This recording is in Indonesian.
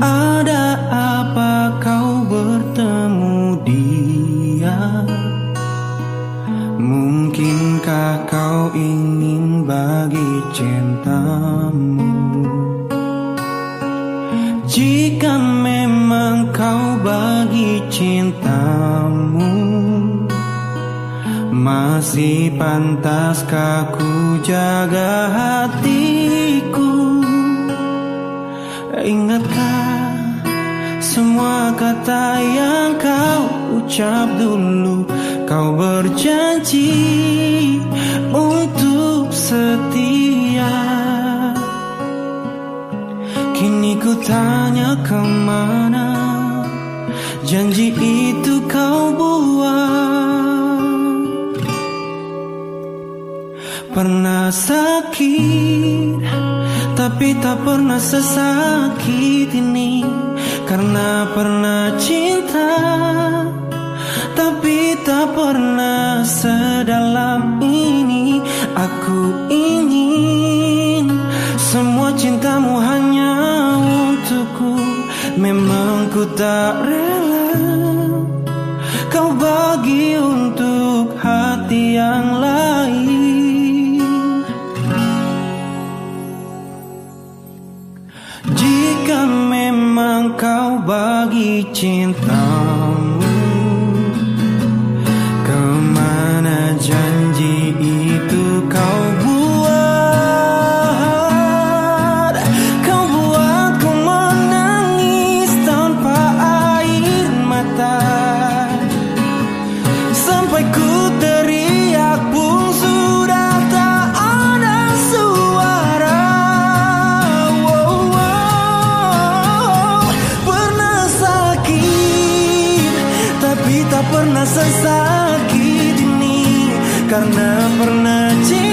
Ada apa kau bertemu dia? Mungkinkah kau ingin bagi cintamu? Jika memang kau bagi cintamu Masih pantaskah ku jaga hatiku? Ingatkah semua kata yang kau ucap dulu. Kau berjanji untuk setia. Kini ku tanya ke mana? Janji itu kau buang Pernah sakit tapi tak pernah sesakit ini. Karena pernah cinta Tapi tak pernah sedalam ini. Aku ingin Semua cintamu hanya untukku. Memang ku tak rela Kau bagi untuk memang bagi cintamu pernah sesakit ini. Karena pernah cinta